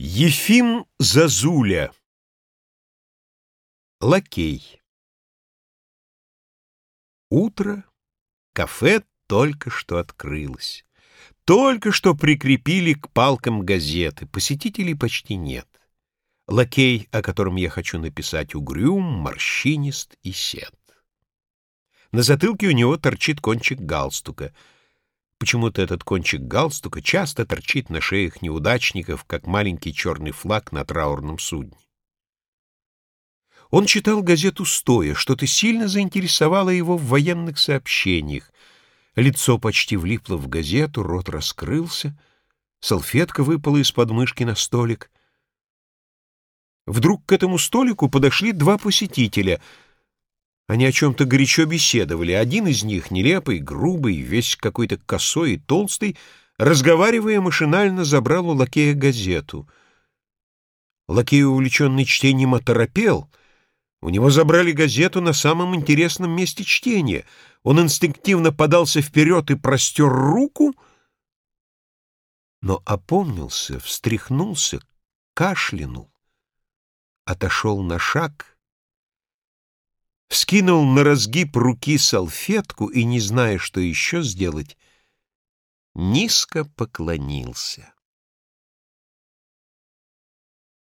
Ефим Зазуля Лакей Утро, кафе только что открылось. Только что прикрепили к палкам газеты, посетителей почти нет. Лакей, о котором я хочу написать, угрюм, морщинист и сед. На затылке у него торчит кончик галстука — Почему-то этот кончик галстука часто торчит на шеях неудачников, как маленький черный флаг на траурном судне. Он читал газету стоя, что-то сильно заинтересовало его в военных сообщениях. Лицо почти влипло в газету, рот раскрылся, салфетка выпала из подмышки на столик. Вдруг к этому столику подошли два посетителя — они о чем-то горячо беседовали. Один из них, нелепый, грубый, весь какой-то косой и толстый, разговаривая машинально, забрал у лакея газету. Лакей, увлеченный чтением, оторопел. У него забрали газету на самом интересном месте чтения. Он инстинктивно подался вперед и простер руку, но опомнился, встряхнулся, кашлянул, отошел на шаг — вскинул на разгиб руки салфетку и, не зная, что еще сделать, низко поклонился.